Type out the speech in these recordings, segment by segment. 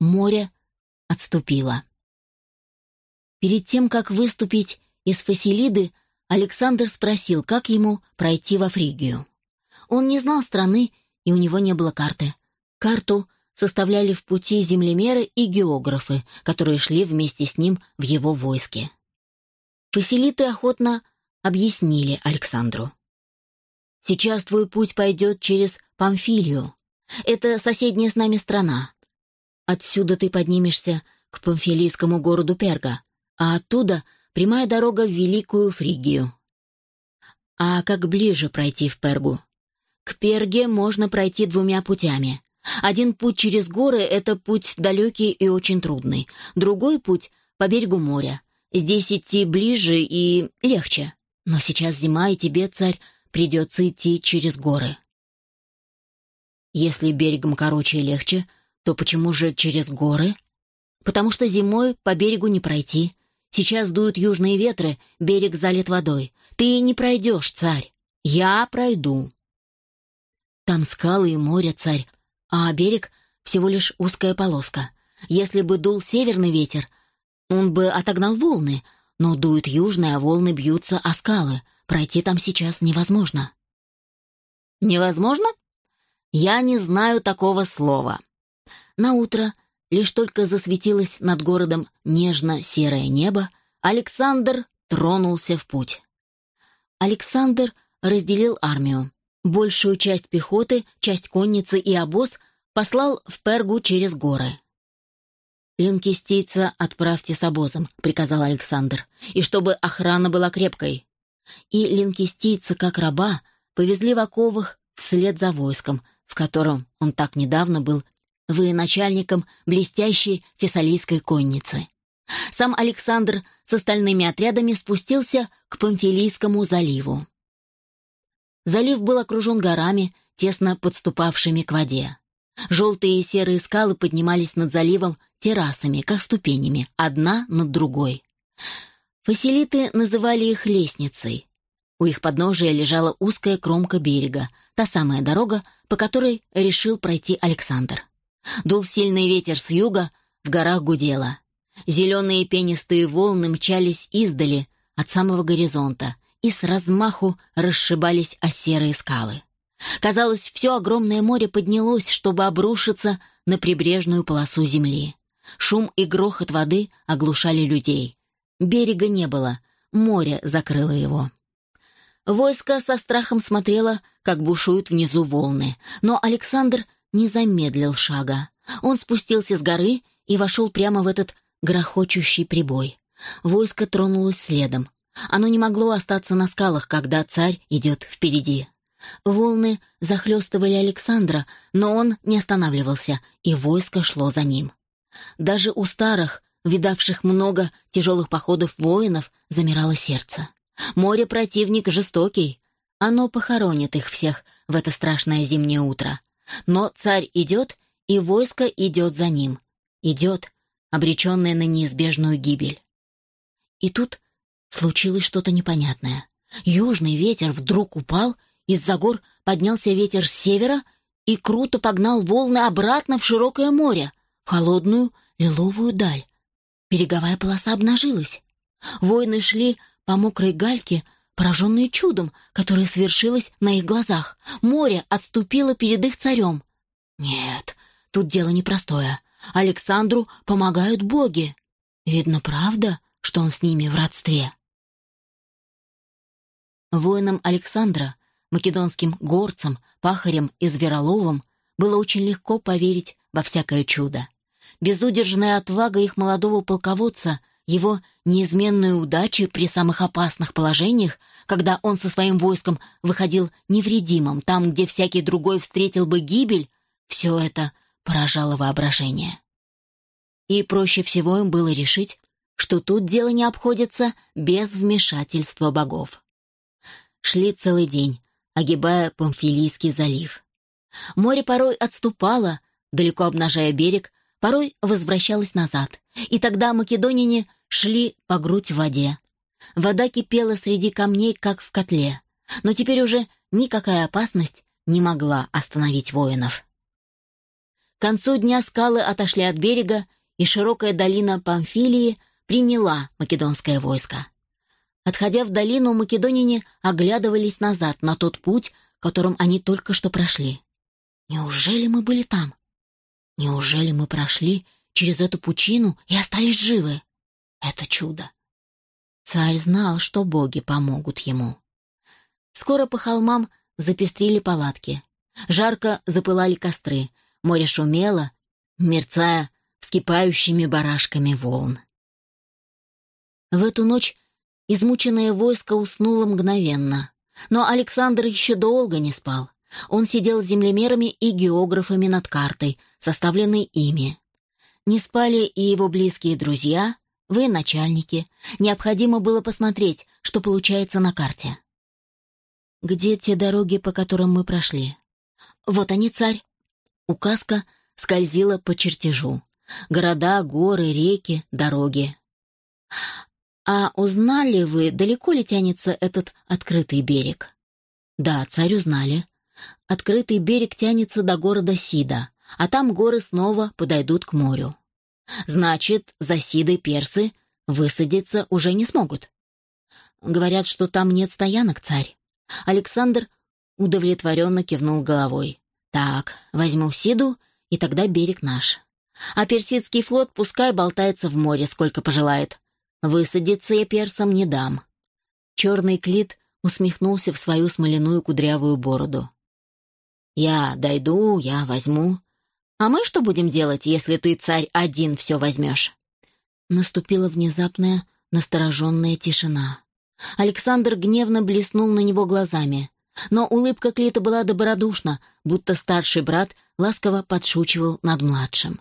море отступило. Перед тем, как выступить из Фасилиды, Александр спросил, как ему пройти во Фригию. Он не знал страны, и у него не было карты. Карту составляли в пути землемеры и географы, которые шли вместе с ним в его войске. Фасилиты охотно объяснили Александру. «Сейчас твой путь пойдет через Памфилию. Это соседняя с нами страна. Отсюда ты поднимешься к памфилийскому городу Перга, а оттуда прямая дорога в Великую Фригию. А как ближе пройти в Пергу? К Перге можно пройти двумя путями. Один путь через горы — это путь далекий и очень трудный. Другой путь — по берегу моря. Здесь идти ближе и легче. Но сейчас зима, и тебе, царь, придется идти через горы. Если берегом короче и легче, то почему же через горы? Потому что зимой по берегу не пройти. Сейчас дуют южные ветры, берег залит водой. Ты не пройдешь, царь. Я пройду. Там скалы и море, царь, а берег всего лишь узкая полоска. Если бы дул северный ветер, он бы отогнал волны, но дует южный, а волны бьются о скалы. Пройти там сейчас невозможно. Невозможно? Я не знаю такого слова. На утро лишь только засветилось над городом нежно-серое небо, Александр тронулся в путь. Александр разделил армию. Большую часть пехоты, часть конницы и обоз послал в Пергу через горы. «Линкистийца отправьте с обозом», — приказал Александр, «и чтобы охрана была крепкой». И линкистийца, как раба, повезли в оковах вслед за войском, в котором он так недавно был военачальником блестящей фессалийской конницы. Сам Александр с остальными отрядами спустился к Памфилийскому заливу. Залив был окружен горами, тесно подступавшими к воде. Желтые и серые скалы поднимались над заливом террасами, как ступенями, одна над другой. Фасилиты называли их лестницей. У их подножия лежала узкая кромка берега, та самая дорога, по которой решил пройти Александр. Дул сильный ветер с юга, в горах гудело. Зеленые пенистые волны мчались издали, от самого горизонта, и с размаху расшибались о серые скалы. Казалось, все огромное море поднялось, чтобы обрушиться на прибрежную полосу земли. Шум и грохот воды оглушали людей. Берега не было, море закрыло его. Войско со страхом смотрело, как бушуют внизу волны, но Александр не замедлил шага. Он спустился с горы и вошел прямо в этот грохочущий прибой. Войско тронулось следом. Оно не могло остаться на скалах, когда царь идет впереди. Волны захлестывали Александра, но он не останавливался, и войско шло за ним. Даже у старых, видавших много тяжелых походов воинов, замирало сердце. Море противник жестокий. Оно похоронит их всех в это страшное зимнее утро. Но царь идет, и войско идет за ним. Идет, обреченное на неизбежную гибель. И тут случилось что-то непонятное. Южный ветер вдруг упал, из-за гор поднялся ветер с севера и круто погнал волны обратно в широкое море, в холодную лиловую даль. Береговая полоса обнажилась. Воины шли по мокрой гальке, пораженные чудом, которое свершилось на их глазах. Море отступило перед их царем. Нет, тут дело непростое. Александру помогают боги. Видно, правда, что он с ними в родстве. Воинам Александра, македонским горцам, пахарям и звероловам было очень легко поверить во всякое чудо. Безудержная отвага их молодого полководца — его неизменную удачу при самых опасных положениях, когда он со своим войском выходил невредимым, там, где всякий другой встретил бы гибель, все это поражало воображение. И проще всего им было решить, что тут дело не обходится без вмешательства богов. Шли целый день, огибая Памфилийский залив. Море порой отступало, далеко обнажая берег, порой возвращалось назад. И тогда македонине шли по грудь в воде. Вода кипела среди камней, как в котле. Но теперь уже никакая опасность не могла остановить воинов. концу дня скалы отошли от берега, и широкая долина Памфилии приняла македонское войско. Отходя в долину, македонине оглядывались назад на тот путь, которым они только что прошли. Неужели мы были там? Неужели мы прошли через эту пучину и остались живы? Это чудо. Царь знал, что боги помогут ему. Скоро по холмам запестрили палатки. Жарко запылали костры. Море шумело, мерцая вскипающими барашками волн. В эту ночь измученное войско уснуло мгновенно. Но Александр еще долго не спал. Он сидел с землемерами и географами над картой, составленной ими. Не спали и его близкие друзья, вы начальники. Необходимо было посмотреть, что получается на карте. Где те дороги, по которым мы прошли? Вот они, царь. Указка скользила по чертежу. Города, горы, реки, дороги. А узнали вы, далеко ли тянется этот открытый берег? Да, царь узнали. Открытый берег тянется до города Сида, а там горы снова подойдут к морю. Значит, за Сидой персы высадиться уже не смогут. Говорят, что там нет стоянок, царь. Александр удовлетворенно кивнул головой. Так, возьму Сиду, и тогда берег наш. А персидский флот пускай болтается в море, сколько пожелает. Высадиться я персам не дам. Черный клит усмехнулся в свою смоляную кудрявую бороду. Я дойду, я возьму. А мы что будем делать, если ты, царь, один все возьмешь? Наступила внезапная, настороженная тишина. Александр гневно блеснул на него глазами. Но улыбка Клита была добродушна, будто старший брат ласково подшучивал над младшим.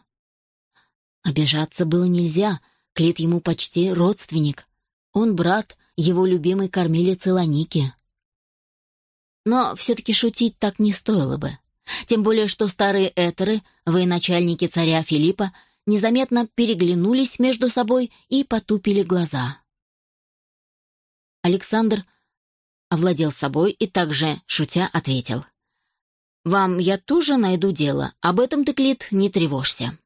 Обижаться было нельзя, Клит ему почти родственник. Он брат его любимой кормилицы Ланики. Но все-таки шутить так не стоило бы. Тем более, что старые этеры, военачальники царя Филиппа, незаметно переглянулись между собой и потупили глаза. Александр овладел собой и также, шутя, ответил. «Вам я тоже найду дело. Об этом ты, Клит, не тревожься».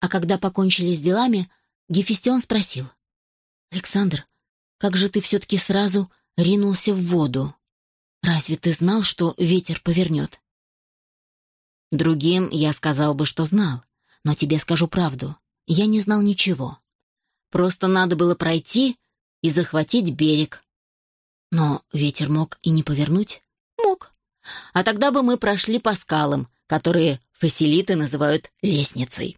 А когда покончили с делами, Гефестион спросил. «Александр, как же ты все-таки сразу ринулся в воду? Разве ты знал, что ветер повернет?» «Другим я сказал бы, что знал, но тебе скажу правду. Я не знал ничего. Просто надо было пройти и захватить берег. Но ветер мог и не повернуть? Мог. А тогда бы мы прошли по скалам, которые фасилиты называют лестницей.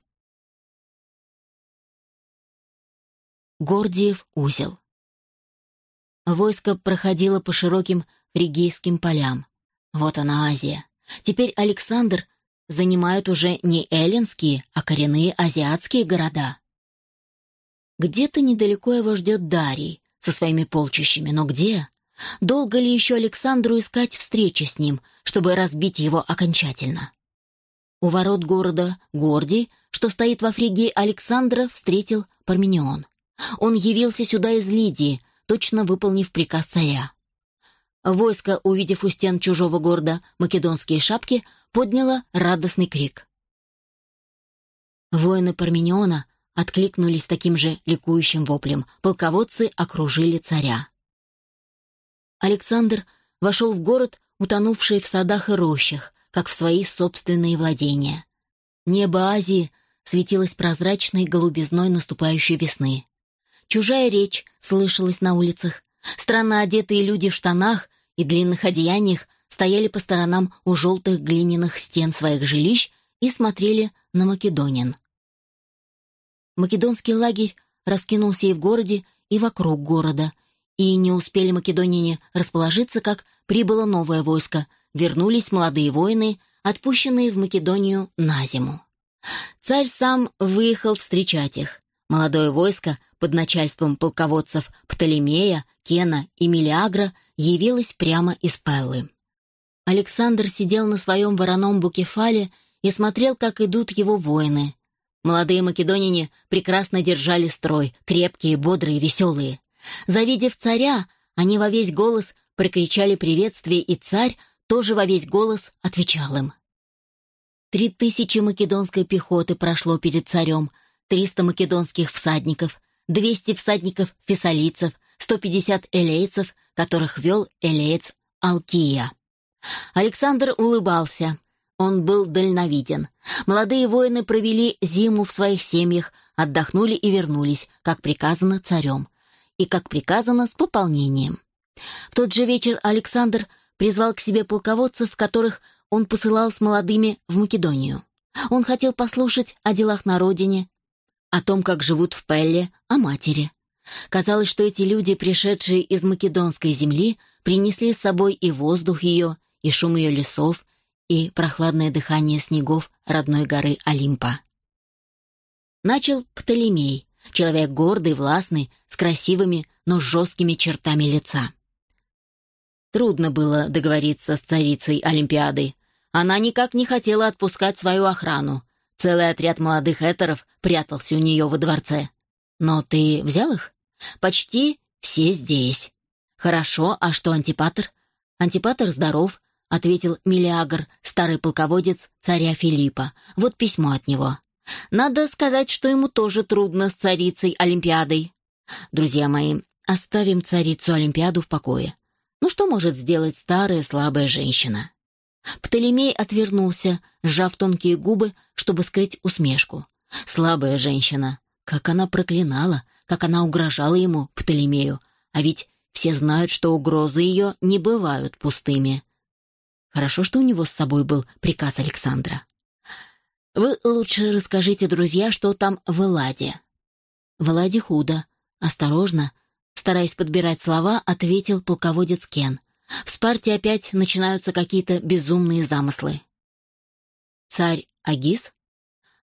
Гордиев узел. Войско проходило по широким фригийским полям. Вот она Азия. Теперь Александр занимает уже не эллинские, а коренные азиатские города. Где-то недалеко его ждет Дарий со своими полчищами, но где? Долго ли еще Александру искать встречи с ним, чтобы разбить его окончательно? У ворот города Гордий, что стоит во Фригии, Александра встретил Парменион. Он явился сюда из Лидии, точно выполнив приказ царя. Войско, увидев у стен чужого города македонские шапки, подняло радостный крик. Воины Пармениона откликнулись таким же ликующим воплем. Полководцы окружили царя. Александр вошел в город, утонувший в садах и рощах, как в свои собственные владения. Небо Азии светилось прозрачной голубизной наступающей весны. Чужая речь слышалась на улицах. Странно одетые люди в штанах и длинных одеяниях стояли по сторонам у желтых глиняных стен своих жилищ и смотрели на Македонин. Македонский лагерь раскинулся и в городе, и вокруг города, и не успели македонине расположиться, как прибыло новое войско, вернулись молодые воины, отпущенные в Македонию на зиму. Царь сам выехал встречать их. Молодое войско под начальством полководцев Птолемея, Кена и Мелиагра явилось прямо из Пеллы. Александр сидел на своем вороном букефале и смотрел, как идут его воины, Молодые македонине прекрасно держали строй, крепкие, бодрые, веселые. Завидев царя, они во весь голос прокричали приветствие, и царь тоже во весь голос отвечал им. Три тысячи македонской пехоты прошло перед царем, триста македонских всадников, двести всадников-фессалийцев, сто пятьдесят элейцев, которых вел элеец Алкия. Александр улыбался. Он был дальновиден. Молодые воины провели зиму в своих семьях, отдохнули и вернулись, как приказано царем. И как приказано с пополнением. В тот же вечер Александр призвал к себе полководцев, которых он посылал с молодыми в Македонию. Он хотел послушать о делах на родине, о том, как живут в Пелле, о матери. Казалось, что эти люди, пришедшие из македонской земли, принесли с собой и воздух ее, и шум ее лесов, и прохладное дыхание снегов родной горы Олимпа. Начал Птолемей, человек гордый, властный, с красивыми, но жесткими чертами лица. Трудно было договориться с царицей Олимпиады. Она никак не хотела отпускать свою охрану. Целый отряд молодых этеров прятался у нее во дворце. Но ты взял их? Почти все здесь. Хорошо, а что Антипатр? Антипатр здоров, ответил Мелиагр, старый полководец царя Филиппа. Вот письмо от него. Надо сказать, что ему тоже трудно с царицей Олимпиадой. Друзья мои, оставим царицу Олимпиаду в покое. Ну что может сделать старая слабая женщина? Птолемей отвернулся, сжав тонкие губы, чтобы скрыть усмешку. Слабая женщина. Как она проклинала, как она угрожала ему, Птолемею. А ведь все знают, что угрозы ее не бывают пустыми. Хорошо, что у него с собой был приказ Александра. Вы лучше расскажите, друзья, что там в Эладе. В Эладе худо. Осторожно, Стараясь подбирать слова, ответил полководец Кен. В Спарте опять начинаются какие-то безумные замыслы. Царь Агис?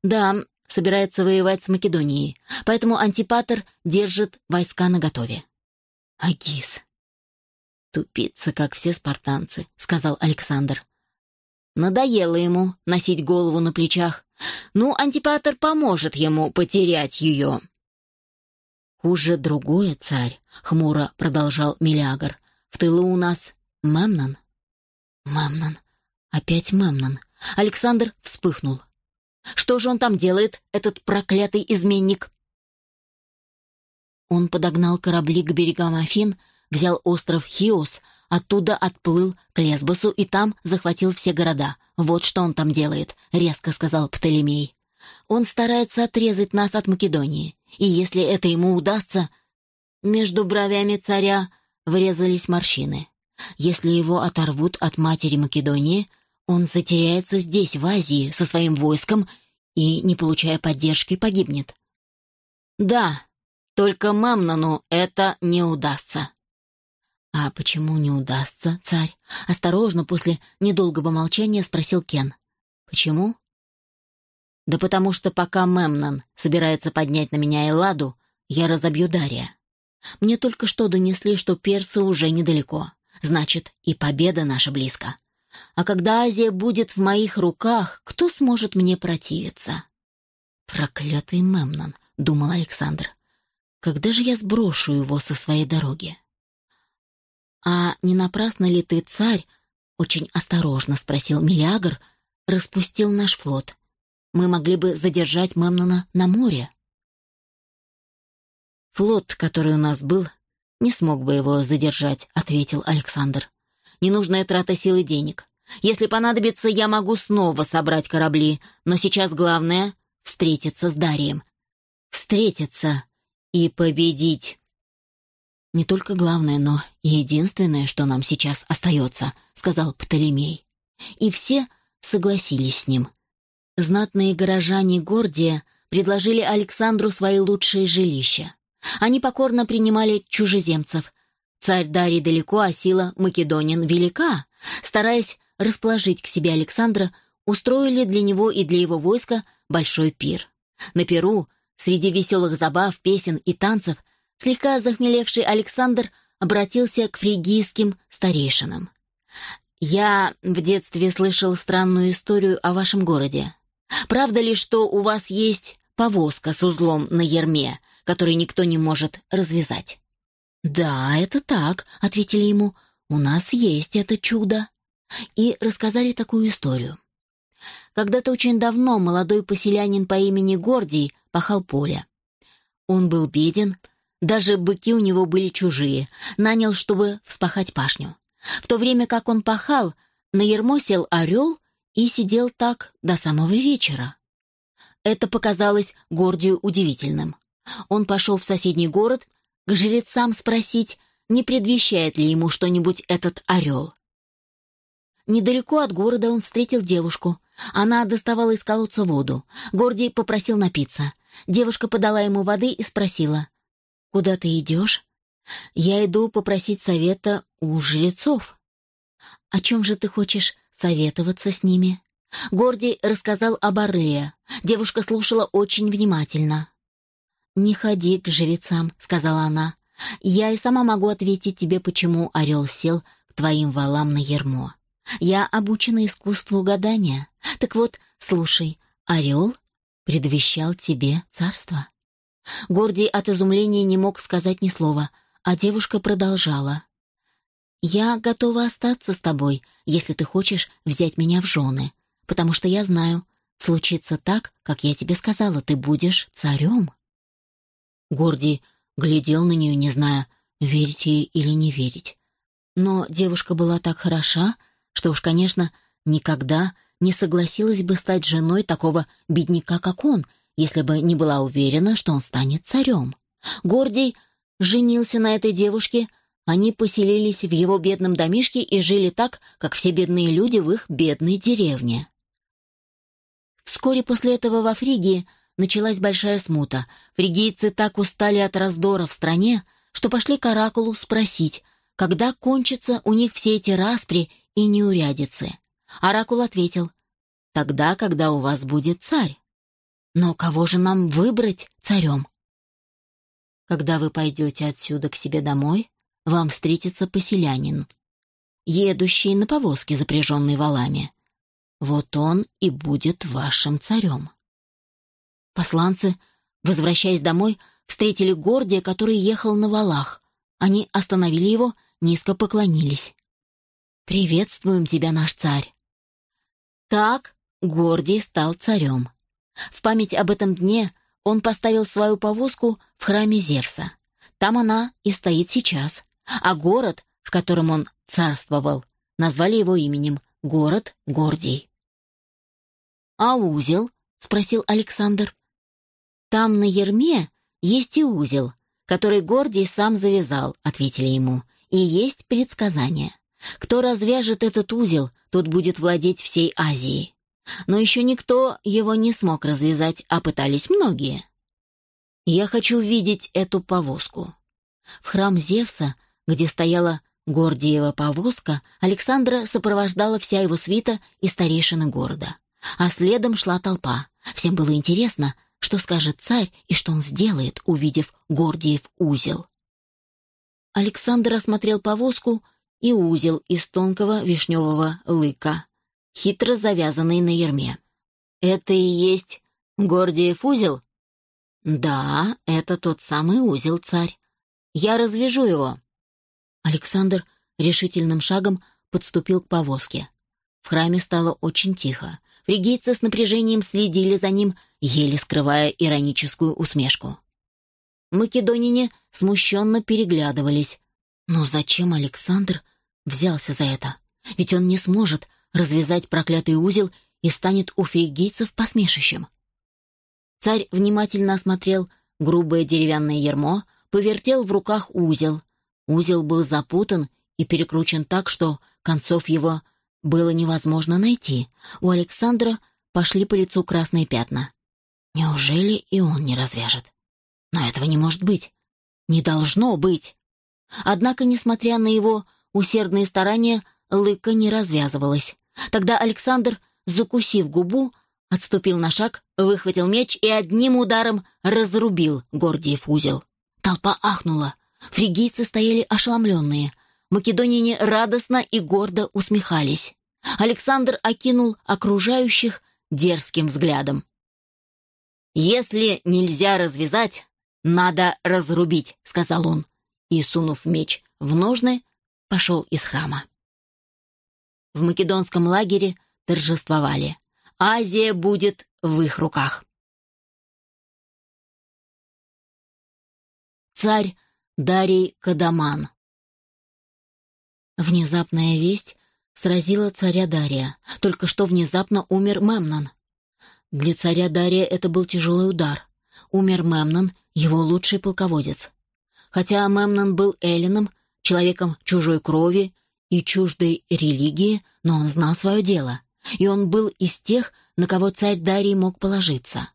Да, собирается воевать с Македонией, поэтому Антипатр держит войска наготове. Агис. Тупица, как все спартанцы, сказал Александр. Надоело ему носить голову на плечах. Ну, Антипатр поможет ему потерять ее. «Хуже другое, царь», — хмуро продолжал Мелиагр. «В тылу у нас Мемнон». «Мемнон. Опять Мемнон». Александр вспыхнул. «Что же он там делает, этот проклятый изменник?» Он подогнал корабли к берегам Афин, взял остров Хиос, оттуда отплыл к Лесбосу и там захватил все города. Вот что он там делает, резко сказал Птолемей. Он старается отрезать нас от Македонии. И если это ему удастся... Между бровями царя врезались морщины. Если его оторвут от матери Македонии, он затеряется здесь, в Азии, со своим войском и, не получая поддержки, погибнет. Да, только Мамнону это не удастся. «А почему не удастся, царь?» — осторожно после недолгого молчания спросил Кен. «Почему?» Да потому что пока Мемнон собирается поднять на меня Элладу, я разобью Дария. Мне только что донесли, что персы уже недалеко. Значит, и победа наша близко. А когда Азия будет в моих руках, кто сможет мне противиться? Проклятый Мемнон, думал Александр. Когда же я сброшу его со своей дороги? А не напрасно ли ты, царь, очень осторожно спросил Мелиагр, распустил наш флот? мы могли бы задержать Мемнона на море. «Флот, который у нас был, не смог бы его задержать», — ответил Александр. «Ненужная трата сил и денег. Если понадобится, я могу снова собрать корабли, но сейчас главное — встретиться с Дарием. Встретиться и победить». «Не только главное, но и единственное, что нам сейчас остается», — сказал Птолемей. И все согласились с ним — Знатные горожане Гордия предложили Александру свои лучшие жилища. Они покорно принимали чужеземцев. Царь Дарий далеко, а сила Македонин велика. Стараясь расположить к себе Александра, устроили для него и для его войска большой пир. На пиру, среди веселых забав, песен и танцев, слегка захмелевший Александр обратился к фригийским старейшинам. «Я в детстве слышал странную историю о вашем городе. Правда ли, что у вас есть повозка с узлом на ерме, который никто не может развязать?» «Да, это так», — ответили ему. «У нас есть это чудо». И рассказали такую историю. Когда-то очень давно молодой поселянин по имени Гордий пахал поле. Он был беден, даже быки у него были чужие, нанял, чтобы вспахать пашню. В то время как он пахал, на ермо сел орел и сидел так до самого вечера. Это показалось Гордию удивительным. Он пошел в соседний город к жрецам спросить, не предвещает ли ему что-нибудь этот орел. Недалеко от города он встретил девушку. Она доставала из колодца воду. Гордий попросил напиться. Девушка подала ему воды и спросила, «Куда ты идешь?» «Я иду попросить совета у жрецов». «О чем же ты хочешь советоваться с ними?» Гордий рассказал об орле. Девушка слушала очень внимательно. «Не ходи к жрецам», — сказала она. «Я и сама могу ответить тебе, почему орел сел к твоим валам на ермо. Я обучена искусству гадания. Так вот, слушай, орел предвещал тебе царство». Гордий от изумления не мог сказать ни слова, а девушка продолжала. «Я готова остаться с тобой, если ты хочешь взять меня в жены, потому что я знаю, случится так, как я тебе сказала, ты будешь царем». Гордий глядел на нее, не зная, верить ей или не верить. Но девушка была так хороша, что уж, конечно, никогда не согласилась бы стать женой такого бедняка, как он, если бы не была уверена, что он станет царем. Гордий женился на этой девушке, они поселились в его бедном домишке и жили так, как все бедные люди в их бедной деревне. Вскоре после этого во Фригии началась большая смута. Фригийцы так устали от раздора в стране, что пошли к Оракулу спросить, когда кончатся у них все эти распри и неурядицы. Оракул ответил, «Тогда, когда у вас будет царь». «Но кого же нам выбрать царем?» «Когда вы пойдете отсюда к себе домой, вам встретится поселянин, едущий на повозке, запряженной валами. Вот он и будет вашим царем». Посланцы, возвращаясь домой, встретили Гордия, который ехал на валах. Они остановили его, низко поклонились. «Приветствуем тебя, наш царь!» Так Гордий стал царем. В память об этом дне он поставил свою повозку в храме Зевса. Там она и стоит сейчас. А город, в котором он царствовал, назвали его именем — город Гордий. «А узел?» — спросил Александр. «Там на ерме есть и узел, который Гордий сам завязал», — ответили ему. «И есть предсказание. Кто развяжет этот узел, тот будет владеть всей Азией. Но еще никто его не смог развязать, а пытались многие. Я хочу видеть эту повозку». В храм Зевса, где стояла Гордиева повозка, Александра сопровождала вся его свита и старейшины города. А следом шла толпа. Всем было интересно, что скажет царь и что он сделает, увидев Гордиев узел. Александр осмотрел повозку и узел из тонкого вишневого лыка, хитро завязанный на ерме. «Это и есть Гордиев узел?» «Да, это тот самый узел, царь. Я развяжу его». Александр решительным шагом подступил к повозке. В храме стало очень тихо. Фригийцы с напряжением следили за ним, еле скрывая ироническую усмешку. Македонине смущенно переглядывались. Но зачем Александр взялся за это? Ведь он не сможет развязать проклятый узел и станет у фригийцев посмешищем. Царь внимательно осмотрел грубое деревянное ермо, повертел в руках узел. Узел был запутан и перекручен так, что концов его было невозможно найти. У Александра пошли по лицу красные пятна. Неужели и он не развяжет? Но этого не может быть. Не должно быть. Однако, несмотря на его усердные старания, лыка не развязывалась. Тогда Александр, закусив губу, отступил на шаг, выхватил меч и одним ударом разрубил Гордиев узел. Толпа ахнула. Фригийцы стояли ошеломленные. Македонине радостно и гордо усмехались. Александр окинул окружающих дерзким взглядом. «Если нельзя развязать, надо разрубить», — сказал он, и, сунув меч в ножны, пошел из храма. В македонском лагере торжествовали. Азия будет в их руках. Царь Дарий Кадаман Внезапная весть сразила царя Дария. Только что внезапно умер Мемнон. Для царя Дария это был тяжелый удар. Умер Мемнон, его лучший полководец. Хотя Мемнон был эллином, человеком чужой крови и чуждой религии, но он знал свое дело, и он был из тех, на кого царь Дарий мог положиться.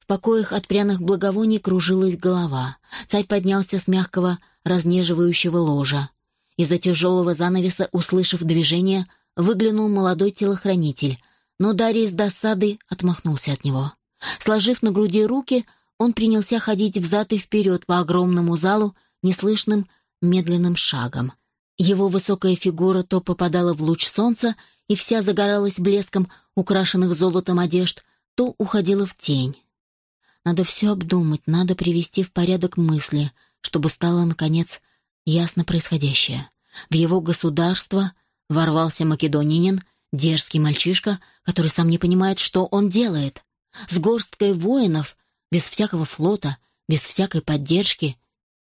В покоях от пряных благовоний кружилась голова. Царь поднялся с мягкого, разнеживающего ложа. Из-за тяжелого занавеса, услышав движение, выглянул молодой телохранитель, но Дарий с досадой отмахнулся от него. Сложив на груди руки, он принялся ходить взад и вперед по огромному залу неслышным медленным шагом. Его высокая фигура то попадала в луч солнца и вся загоралась блеском украшенных золотом одежд, то уходила в тень. Надо все обдумать, надо привести в порядок мысли, чтобы стало, наконец, ясно происходящее. В его государство ворвался македонянин, дерзкий мальчишка, который сам не понимает, что он делает. С горсткой воинов без всякого флота, без всякой поддержки.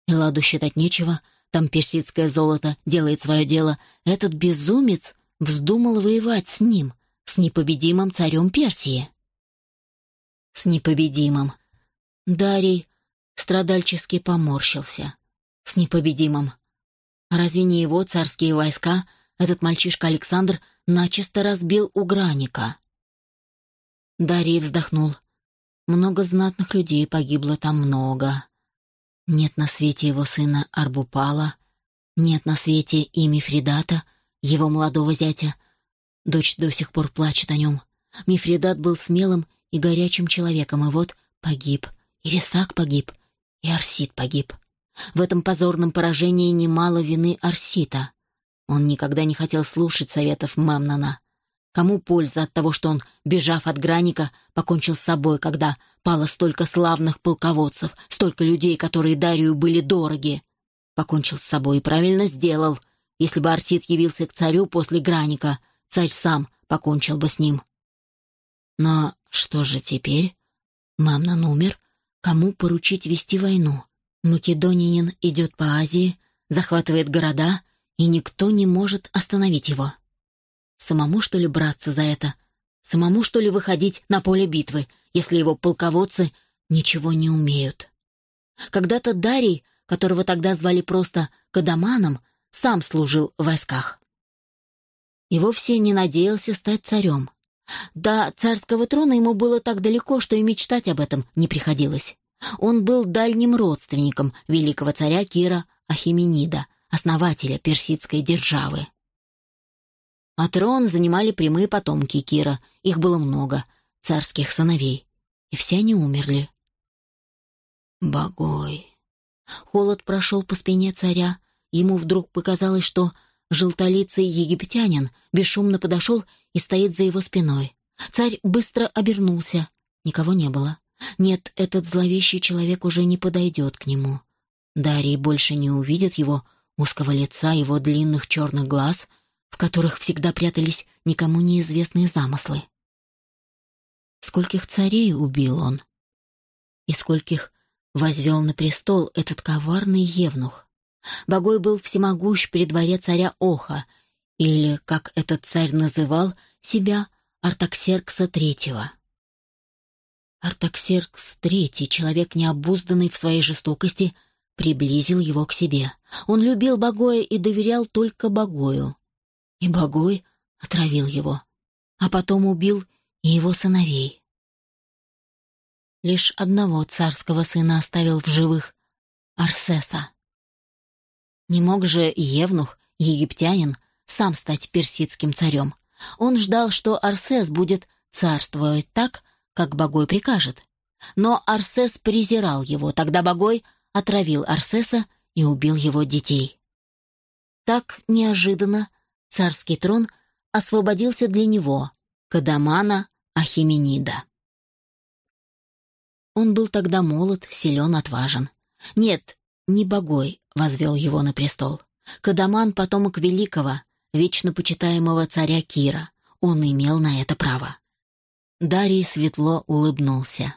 Эладу считать нечего, там персидское золото делает свое дело. Этот безумец вздумал воевать с ним, с непобедимым царем Персии. С непобедимым. Дарий страдальчески поморщился. С непобедимым. Разве не его царские войска этот мальчишка Александр начисто разбил у Граника? Дарий вздохнул. Много знатных людей погибло там много. Нет на свете его сына Арбупала, нет на свете и Мифридата, его молодого зятя. Дочь до сих пор плачет о нем. Мифридат был смелым и горячим человеком, и вот погиб. И Рисак погиб, и Арсид погиб. В этом позорном поражении немало вины Арсита. Он никогда не хотел слушать советов Мемнона. Кому польза от того, что он, бежав от Граника, покончил с собой, когда пало столько славных полководцев, столько людей, которые Дарию были дороги? Покончил с собой и правильно сделал. Если бы Арсид явился к царю после Граника, царь сам покончил бы с ним. Но что же теперь? Мамнон умер. Кому поручить вести войну? Македонянин идет по Азии, захватывает города, и никто не может остановить его. Самому, что ли, браться за это? Самому, что ли, выходить на поле битвы, если его полководцы ничего не умеют? Когда-то Дарий, которого тогда звали просто Кадаманом, сам служил в войсках. И вовсе не надеялся стать царем. До царского трона ему было так далеко, что и мечтать об этом не приходилось. Он был дальним родственником великого царя Кира Ахименида, основателя персидской державы. А трон занимали прямые потомки Кира. Их было много, царских сыновей. И все они умерли. Богой. Холод прошел по спине царя. Ему вдруг показалось, что желтолицый египтянин бесшумно подошел и стоит за его спиной. Царь быстро обернулся. Никого не было. Нет, этот зловещий человек уже не подойдет к нему. Дарий больше не увидит его узкого лица, его длинных черных глаз — в которых всегда прятались никому неизвестные замыслы. Скольких царей убил он? И скольких возвел на престол этот коварный евнух? Богой был всемогущ при дворе царя Оха, или, как этот царь называл себя, Артаксеркса Третьего. Артаксеркс Третий, человек необузданный в своей жестокости, приблизил его к себе. Он любил Богоя и доверял только Богою. И Богой отравил его, а потом убил и его сыновей. Лишь одного царского сына оставил в живых — Арсеса. Не мог же Евнух, египтянин, сам стать персидским царем. Он ждал, что Арсес будет царствовать так, как Богой прикажет. Но Арсес презирал его, тогда Богой отравил Арсеса и убил его детей. Так неожиданно царский трон освободился для него, Кадамана Ахименида. Он был тогда молод, силен, отважен. Нет, не богой возвел его на престол. Кадаман — потомок великого, вечно почитаемого царя Кира. он имел на это право. Дарий светло улыбнулся.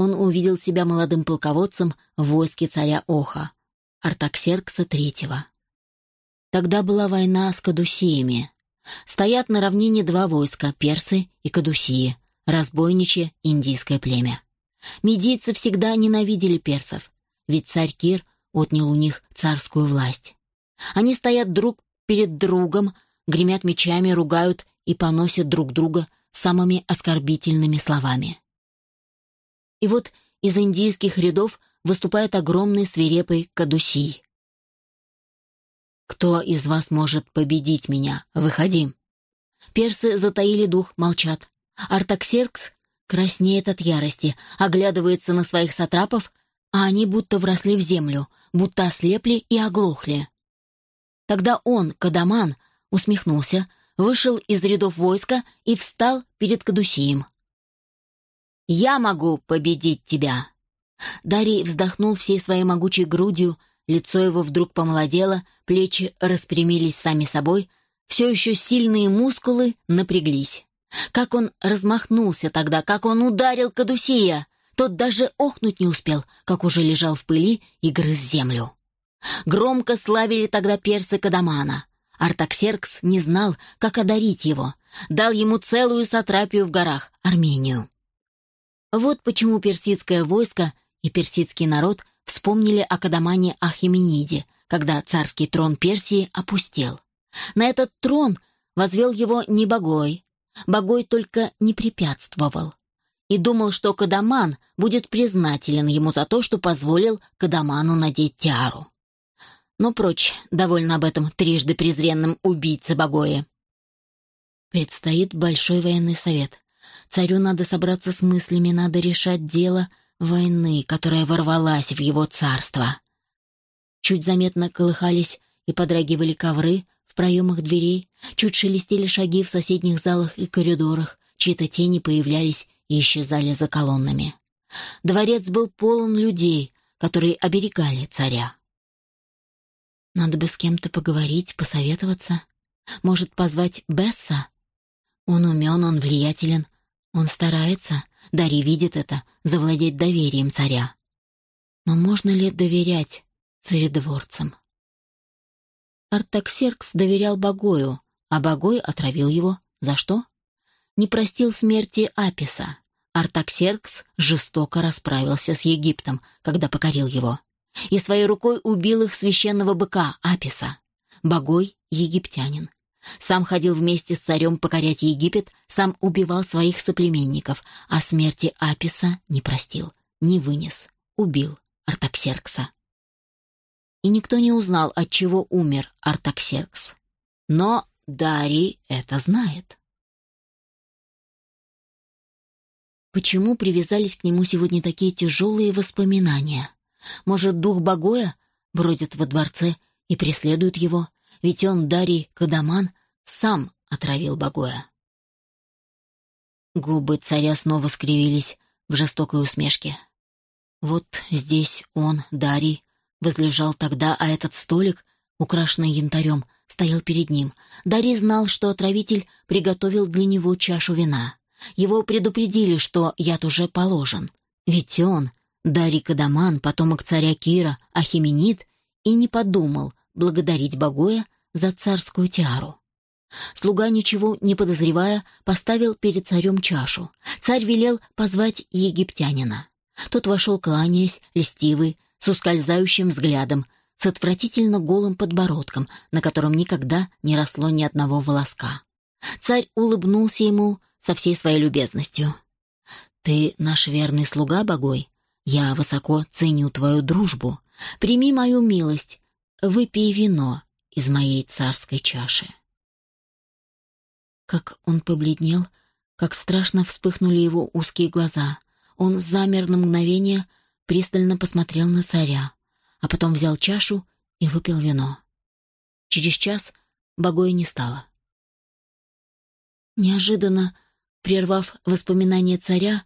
Он увидел себя молодым полководцем в войске царя Оха, Артаксеркса III. Тогда была война с кадусиями. Стоят на равнине два войска — персы и кадусии, разбойничье индийское племя. Медийцы всегда ненавидели перцев, ведь царь Кир отнял у них царскую власть. Они стоят друг перед другом, гремят мечами, ругают и поносят друг друга самыми оскорбительными словами. И вот из индийских рядов выступает огромный свирепый кадусий. «Кто из вас может победить меня? Выходи!» Персы затаили дух, молчат. Артаксеркс краснеет от ярости, оглядывается на своих сатрапов, а они будто вросли в землю, будто ослепли и оглохли. Тогда он, Кадаман, усмехнулся, вышел из рядов войска и встал перед Кадусием. «Я могу победить тебя!» Дарий вздохнул всей своей могучей грудью, лицо его вдруг помолодело, плечи распрямились сами собой, все еще сильные мускулы напряглись. Как он размахнулся тогда, как он ударил Кадусия! Тот даже охнуть не успел, как уже лежал в пыли и грыз землю. Громко славили тогда персы Кадамана. Артаксеркс не знал, как одарить его. Дал ему целую сатрапию в горах, Армению. Вот почему персидское войско и персидский народ вспомнили о Кадамане Ахимениде, когда царский трон Персии опустел. На этот трон возвел его не богой. Богой только не препятствовал. И думал, что Кадаман будет признателен ему за то, что позволил Кадаману надеть тиару. Но прочь, довольно об этом трижды презренном убийце Богое. Предстоит большой военный совет. Царю надо собраться с мыслями, надо решать дело войны, которая ворвалась в его царство. Чуть заметно колыхались и подрагивали ковры в проемах дверей, чуть шелестели шаги в соседних залах и коридорах, чьи-то тени появлялись и исчезали за колоннами. Дворец был полон людей, которые оберегали царя. Надо бы с кем-то поговорить, посоветоваться. Может, позвать Бесса? Он умен, он влиятелен, он старается, Дарья видит это, завладеть доверием царя. Но можно ли доверять царедворцам? Артаксеркс доверял Богою, а Богой отравил его. За что? Не простил смерти Аписа. Артаксеркс жестоко расправился с Египтом, когда покорил его и своей рукой убил их священного быка Аписа. Богой — египтянин. Сам ходил вместе с царем покорять Египет, сам убивал своих соплеменников, а смерти Аписа не простил, не вынес, убил Артаксеркса. И никто не узнал, от чего умер Артаксеркс. Но Дарий это знает. Почему привязались к нему сегодня такие тяжелые воспоминания? Может, дух Богоя бродит во дворце и преследует его, ведь он, Дарий Кадаман, сам отравил Богоя. Губы царя снова скривились в жестокой усмешке. Вот здесь он, Дарий, возлежал тогда, а этот столик, украшенный янтарем, стоял перед ним. Дарий знал, что отравитель приготовил для него чашу вина. Его предупредили, что яд уже положен. Ведь он, Дарий Кадаман, потомок царя Кира, Ахименид, и не подумал благодарить Богоя за царскую тиару. Слуга, ничего не подозревая, поставил перед царем чашу. Царь велел позвать египтянина. Тот вошел, кланяясь, льстивый, с ускользающим взглядом, с отвратительно голым подбородком, на котором никогда не росло ни одного волоска. Царь улыбнулся ему со всей своей любезностью. «Ты наш верный слуга, Богой, я высоко ценю твою дружбу. Прими мою милость, выпей вино из моей царской чаши. Как он побледнел, как страшно вспыхнули его узкие глаза. Он замер на мгновение, пристально посмотрел на царя, а потом взял чашу и выпил вино. Через час Богоя не стало. Неожиданно, прервав воспоминания царя,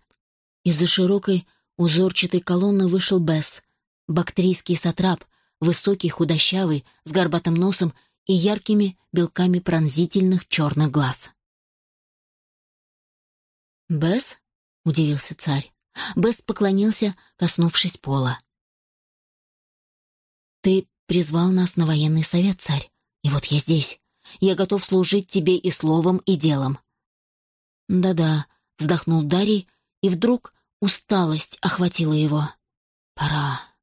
из-за широкой узорчатой колонны вышел Бесс, бактрийский сатрап, высокий, худощавый, с горбатым носом и яркими белками пронзительных черных глаз. «Бесс?» — удивился царь. Бесс поклонился, коснувшись пола. «Ты призвал нас на военный совет, царь, и вот я здесь. Я готов служить тебе и словом, и делом». «Да-да», — вздохнул Дарий, и вдруг усталость охватила его. «Пора.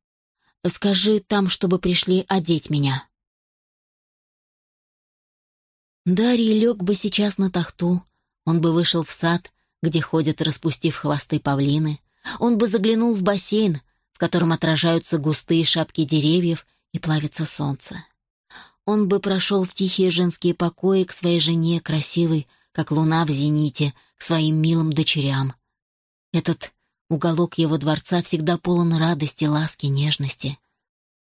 Скажи там, чтобы пришли одеть меня». Дарий лег бы сейчас на тахту, он бы вышел в сад, где ходят, распустив хвосты павлины, он бы заглянул в бассейн, в котором отражаются густые шапки деревьев и плавится солнце. Он бы прошел в тихие женские покои к своей жене, красивой, как луна в зените, к своим милым дочерям. Этот уголок его дворца всегда полон радости, ласки, нежности.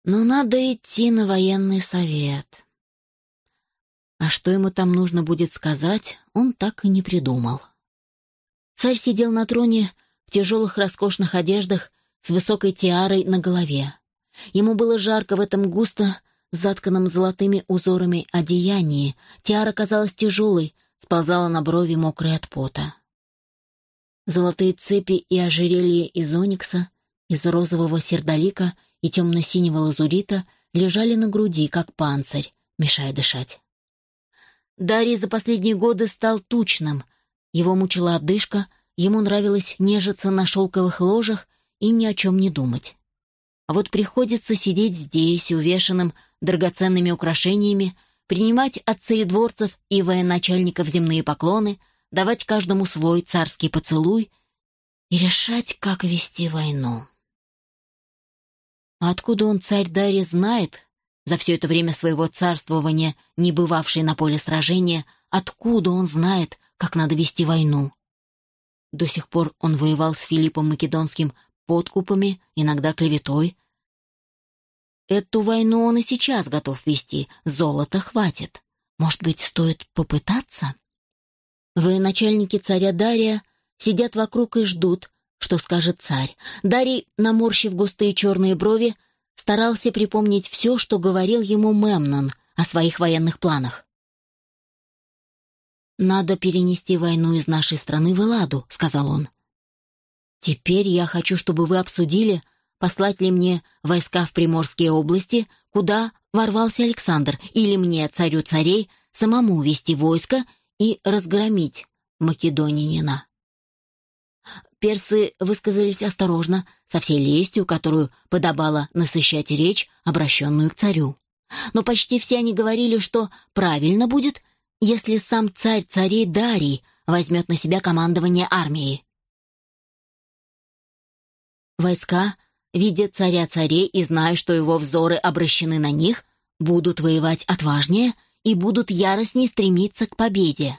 Но надо идти на военный совет. А что ему там нужно будет сказать, он так и не придумал. Царь сидел на троне в тяжелых роскошных одеждах с высокой тиарой на голове. Ему было жарко в этом густо затканном золотыми узорами одеянии. Тиара казалась тяжелой, сползала на брови, мокрой от пота. Золотые цепи и ожерелья из оникса, из розового сердолика и темно-синего лазурита лежали на груди, как панцирь, мешая дышать. Дарий за последние годы стал тучным. Его мучила одышка, ему нравилось нежиться на шелковых ложах и ни о чем не думать. А вот приходится сидеть здесь, увешанным драгоценными украшениями, принимать от царедворцев и военачальников земные поклоны, давать каждому свой царский поцелуй и решать, как вести войну. А откуда он, царь Дарий, знает, за все это время своего царствования, не бывавший на поле сражения, откуда он знает, как надо вести войну. До сих пор он воевал с Филиппом Македонским подкупами, иногда клеветой. Эту войну он и сейчас готов вести, золота хватит. Может быть, стоит попытаться? Вы, начальники царя Дария, сидят вокруг и ждут, что скажет царь. Дарий, наморщив густые черные брови, старался припомнить все, что говорил ему Мемнон о своих военных планах. «Надо перенести войну из нашей страны в Эладу», — сказал он. «Теперь я хочу, чтобы вы обсудили, послать ли мне войска в Приморские области, куда ворвался Александр, или мне, царю царей, самому вести войско и разгромить Македонянина». Персы высказались осторожно, со всей лестью, которую подобало насыщать речь, обращенную к царю. Но почти все они говорили, что правильно будет, если сам царь царей Дарий возьмет на себя командование армией. Войска, видя царя царей и зная, что его взоры обращены на них, будут воевать отважнее и будут яростнее стремиться к победе.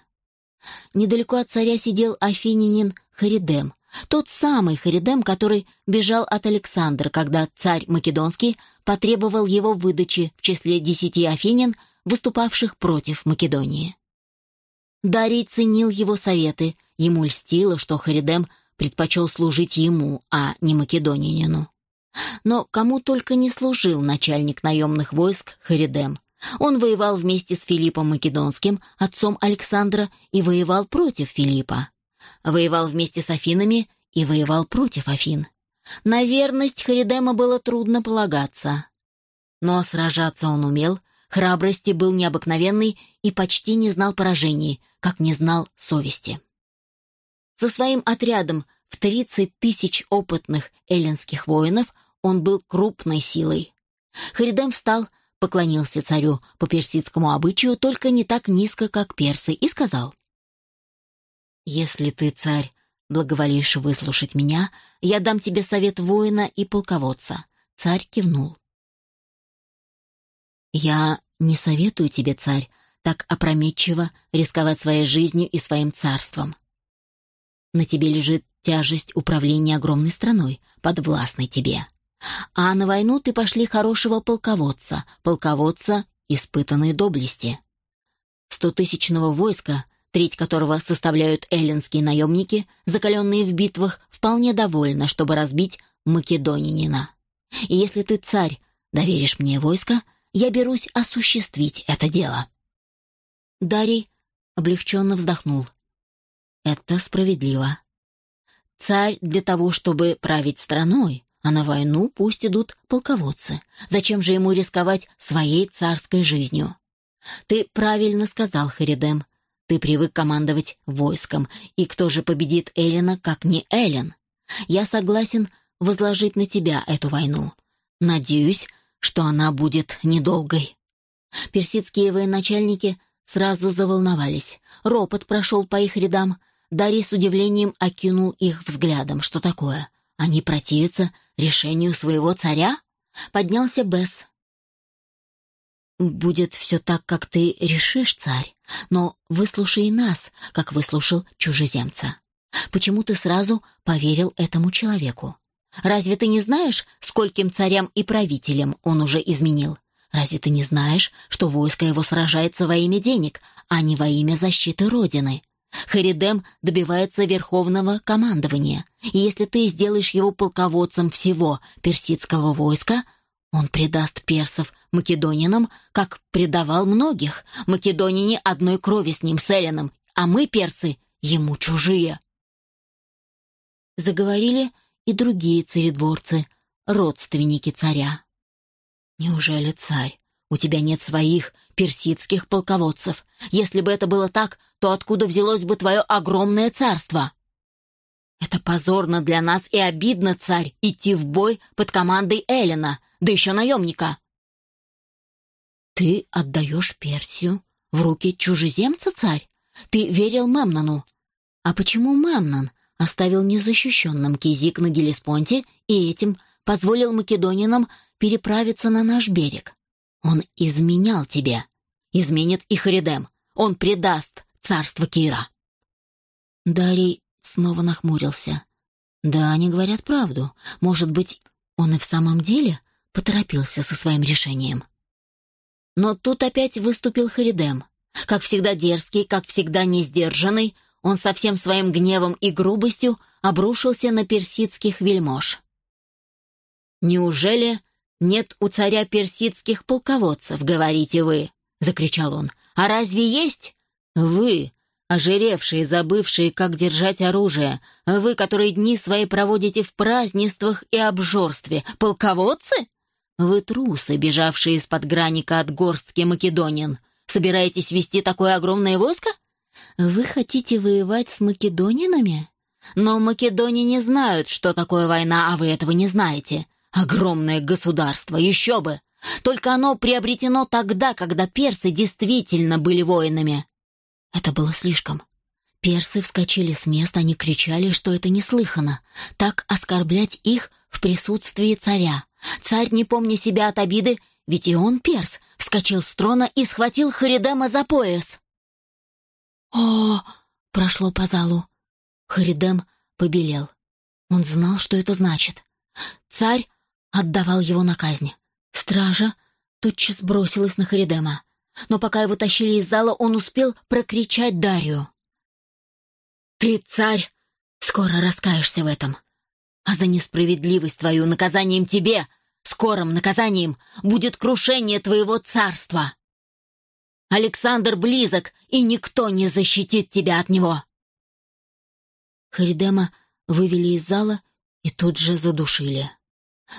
Недалеко от царя сидел афининин Харидем, тот самый Харидем, который бежал от Александра, когда царь Македонский потребовал его выдачи в числе десяти афинян, выступавших против Македонии. Дарий ценил его советы, ему льстило, что Харидем предпочел служить ему, а не македонянину. Но кому только не служил начальник наемных войск Харидем. Он воевал вместе с Филиппом Македонским, отцом Александра, и воевал против Филиппа воевал вместе с Афинами и воевал против Афин. На верность Харидема было трудно полагаться. Но сражаться он умел, храбрости был необыкновенный и почти не знал поражений, как не знал совести. Со своим отрядом в 30 тысяч опытных эллинских воинов он был крупной силой. Харидем встал, поклонился царю по персидскому обычаю, только не так низко, как персы, и сказал — «Если ты, царь, благоволишь выслушать меня, я дам тебе совет воина и полководца». Царь кивнул. «Я не советую тебе, царь, так опрометчиво рисковать своей жизнью и своим царством. На тебе лежит тяжесть управления огромной страной, подвластной тебе. А на войну ты пошли хорошего полководца, полководца испытанной доблести. Стотысячного войска треть которого составляют эллинские наемники, закаленные в битвах, вполне довольна, чтобы разбить македонянина. И если ты, царь, доверишь мне войско, я берусь осуществить это дело». Дарий облегченно вздохнул. «Это справедливо. царь для того, чтобы править страной, а на войну пусть идут полководцы. Зачем же ему рисковать своей царской жизнью? Ты правильно сказал, Харидем. Ты привык командовать войском, и кто же победит Эллина, как не Эллен? Я согласен возложить на тебя эту войну. Надеюсь, что она будет недолгой. Персидские военачальники сразу заволновались. Ропот прошел по их рядам. Дарий с удивлением окинул их взглядом. Что такое? Они противятся решению своего царя? Поднялся Бесс. «Будет все так, как ты решишь, царь, но выслушай нас, как выслушал чужеземца. Почему ты сразу поверил этому человеку? Разве ты не знаешь, скольким царям и правителям он уже изменил? Разве ты не знаешь, что войско его сражается во имя денег, а не во имя защиты Родины? Харидем добивается верховного командования, и если ты сделаешь его полководцем всего персидского войска, он предаст персов македонинам, как предавал многих. Македонине одной крови с ним, с Эллином, а мы, персы, ему чужие. Заговорили и другие царедворцы, родственники царя. Неужели царь? У тебя нет своих персидских полководцев. Если бы это было так, то откуда взялось бы твое огромное царство? Это позорно для нас и обидно, царь, идти в бой под командой Эллина, да еще наемника. Ты отдаешь Персию в руки чужеземца, царь? Ты верил Мемнону. А почему Мемнон оставил незащищенным Кизик на Гелеспонте и этим позволил македонинам переправиться на наш берег. Он изменял тебе. Изменит и Харидем. Он предаст царство Кира. Дарий снова нахмурился. Да, они говорят правду. Может быть, он и в самом деле поторопился со своим решением. Но тут опять выступил Харидем. Как всегда дерзкий, как всегда несдержанный, он со всем своим гневом и грубостью обрушился на персидских вельмож. «Неужели нет у царя персидских полководцев, говорите вы?» — закричал он. «А разве есть? Вы, ожиревшие, забывшие, как держать оружие, вы, которые дни свои проводите в празднествах и обжорстве, полководцы? Вы трусы, бежавшие из-под граника от горстки македонин, собираетесь вести такое огромное войско? Вы хотите воевать с македонинами? Но македоне знают, что такое война, а вы этого не знаете. Огромное государство, еще бы! Только оно приобретено тогда, когда персы действительно были воинами. Это было слишком. Персы вскочили с места, они кричали, что это неслыханно. Так оскорблять их в присутствии царя. Царь, не помня себя от обиды, ведь и он перс, вскочил с трона и схватил Харидема за пояс. «О!» — прошло по залу. Харидем побелел. Он знал, что это значит. Царь отдавал его на казнь. Стража тотчас бросилась на Харидема. Но пока его тащили из зала, он успел прокричать Дарью. «Ты, царь, скоро раскаешься в этом. А за несправедливость твою наказанием тебе, скорым наказанием, будет крушение твоего царства. Александр близок, и никто не защитит тебя от него». Харидема вывели из зала и тут же задушили.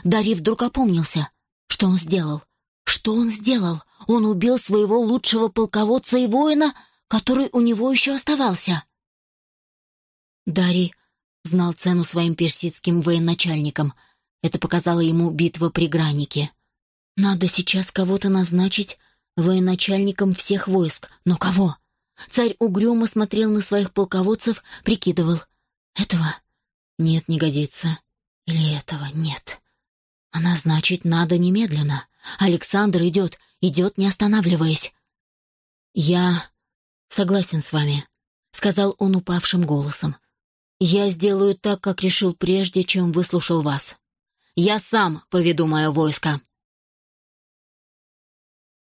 Дарий вдруг опомнился. Что он сделал? Что он сделал? Он убил своего лучшего полководца и воина, который у него еще оставался. Дарий знал цену своим персидским военачальникам. Это показала ему битва при Гранике. Надо сейчас кого-то назначить военачальником всех войск. Но кого? Царь угрюмо смотрел на своих полководцев, прикидывал. Этого? Нет, не годится. Или этого? Нет. Она значит, надо немедленно. Александр идет, идет, не останавливаясь. «Я согласен с вами», — сказал он упавшим голосом. «Я сделаю так, как решил прежде, чем выслушал вас. Я сам поведу мое войско.